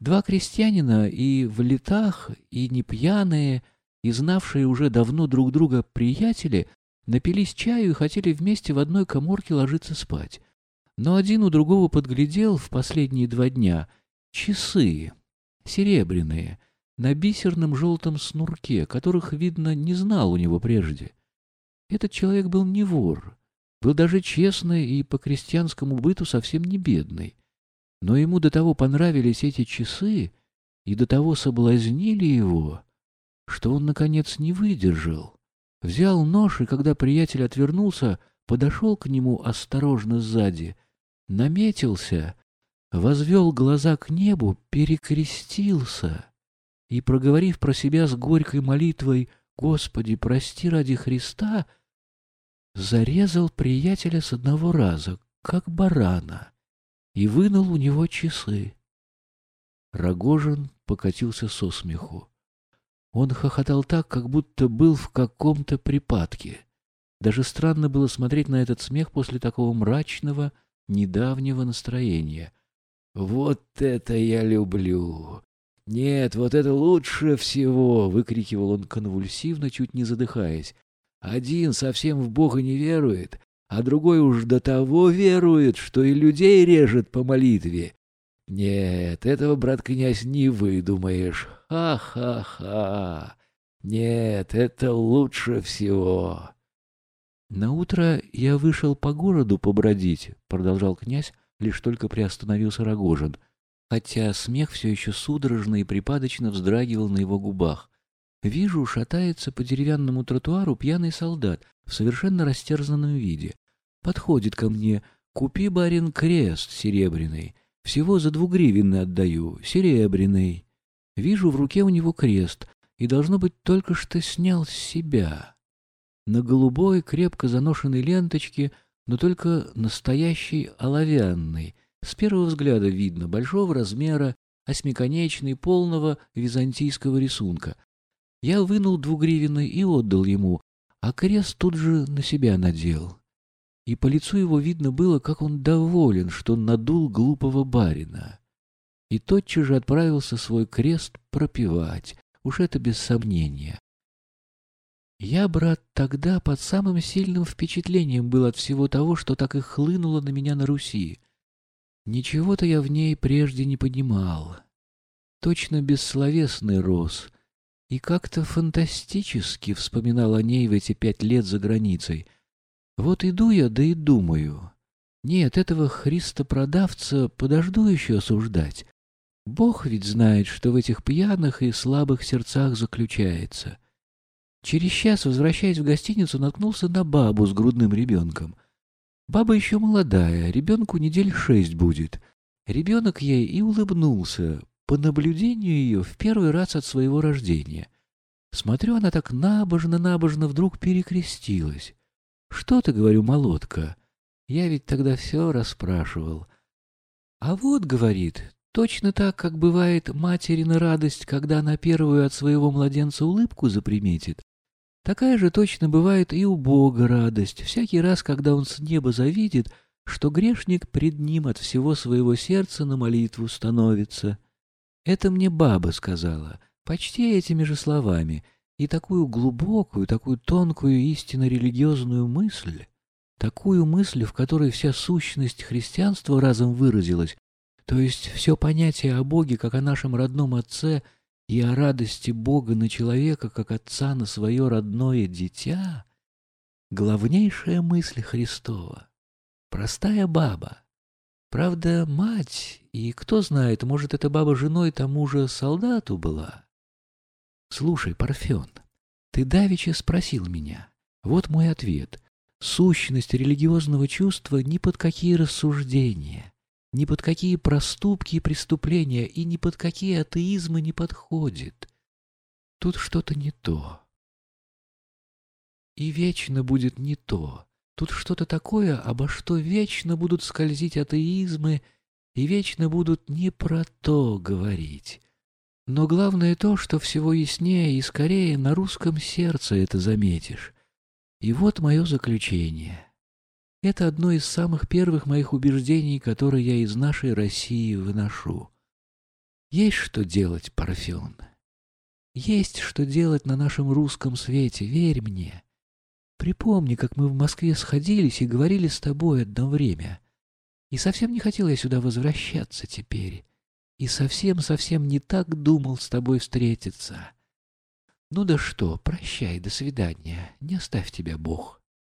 Два крестьянина и в летах, и не пьяные, и знавшие уже давно друг друга приятели напились чаю и хотели вместе в одной коморке ложиться спать. Но один у другого подглядел в последние два дня часы, серебряные, на бисерном желтом снурке, которых, видно, не знал у него прежде. Этот человек был не вор, был даже честный и по крестьянскому быту совсем не бедный. Но ему до того понравились эти часы и до того соблазнили его, что он, наконец, не выдержал. Взял нож, и когда приятель отвернулся, подошел к нему осторожно сзади, наметился, возвел глаза к небу, перекрестился и, проговорив про себя с горькой молитвой «Господи, прости ради Христа», зарезал приятеля с одного раза, как барана, и вынул у него часы. Рогожин покатился со смеху. Он хохотал так, как будто был в каком-то припадке. Даже странно было смотреть на этот смех после такого мрачного, недавнего настроения. «Вот это я люблю! Нет, вот это лучше всего!» — выкрикивал он конвульсивно, чуть не задыхаясь. «Один совсем в Бога не верует, а другой уж до того верует, что и людей режет по молитве. Нет, этого, брат князь, не выдумаешь. Ха-ха-ха! Нет, это лучше всего!» На утро я вышел по городу побродить, продолжал князь, лишь только приостановился Рогожин, хотя смех все еще судорожно и припадочно вздрагивал на его губах. Вижу, шатается по деревянному тротуару пьяный солдат в совершенно растерзанном виде. Подходит ко мне, купи, барин, крест серебряный, всего за двугривенный отдаю, серебряный. Вижу в руке у него крест, и, должно быть, только что снял с себя. На голубой, крепко заношенной ленточке, но только настоящий оловянный. С первого взгляда видно, большого размера, осьмиконечный, полного византийского рисунка. Я вынул двугривенный и отдал ему, а крест тут же на себя надел. И по лицу его видно было, как он доволен, что надул глупого барина. И тотчас же отправился свой крест пропивать, уж это без сомнения. Я, брат, тогда под самым сильным впечатлением был от всего того, что так и хлынуло на меня на Руси. Ничего-то я в ней прежде не понимал. Точно бессловесный рос. И как-то фантастически вспоминал о ней в эти пять лет за границей. Вот иду я, да и думаю. Нет, этого христопродавца подожду еще осуждать. Бог ведь знает, что в этих пьяных и слабых сердцах заключается. Через час, возвращаясь в гостиницу, наткнулся на бабу с грудным ребенком. Баба еще молодая, ребенку недель шесть будет. Ребенок ей и улыбнулся, по наблюдению ее, в первый раз от своего рождения. Смотрю, она так набожно-набожно вдруг перекрестилась. «Что ты, — говорю, — молотка? Я ведь тогда все расспрашивал. А вот, — говорит, — точно так, как бывает материна радость, когда она первую от своего младенца улыбку заприметит, Такая же точно бывает и у Бога радость, всякий раз, когда Он с неба завидит, что грешник пред Ним от всего своего сердца на молитву становится. Это мне баба сказала, почти этими же словами, и такую глубокую, такую тонкую истинно религиозную мысль, такую мысль, в которой вся сущность христианства разом выразилась, то есть все понятие о Боге, как о нашем родном Отце — и о радости Бога на человека, как отца на свое родное дитя, главнейшая мысль Христова. Простая баба. Правда, мать, и кто знает, может, эта баба женой тому же солдату была. Слушай, Парфен, ты давеча спросил меня. Вот мой ответ. Сущность религиозного чувства ни под какие рассуждения, ни под какие проступки и преступления и ни под какие атеизмы не подходит. Тут что-то не то. И вечно будет не то. Тут что-то такое, обо что вечно будут скользить атеизмы и вечно будут не про то говорить. Но главное то, что всего яснее и скорее на русском сердце это заметишь. И вот мое заключение — это одно из самых первых моих убеждений, которые я из нашей России выношу. Есть что делать, Парфен. Есть что делать на нашем русском свете, верь мне. Припомни, как мы в Москве сходились и говорили с тобой одно время. И совсем не хотел я сюда возвращаться теперь. И совсем-совсем не так думал с тобой встретиться. Ну да что, прощай, до свидания, не оставь тебя Бог.